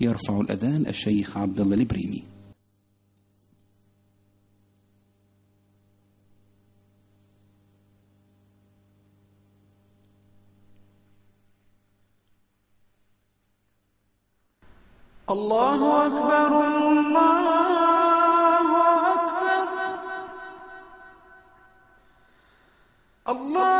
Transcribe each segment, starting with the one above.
يرفع الأذان الشيخ عبد الله البريمي. الله أكبر الله أكبر. الله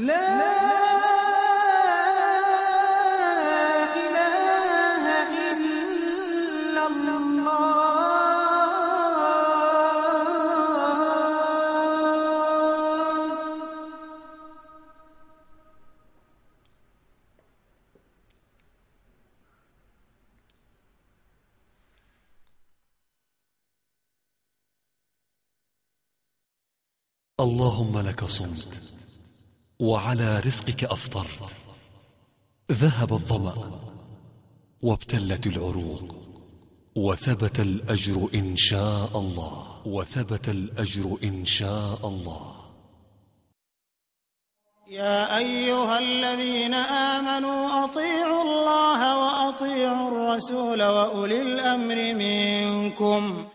لا الله. اللهم لك صمت. وعلى رزقك أفطرت ذهب الظمأ وابتلت العروق وثبت الأجر إن شاء الله. وثبت الأجر إن شاء الله. يا أيها الذين آمنوا أطيعوا الله وأطيعوا الرسول وأولي الأمر منكم.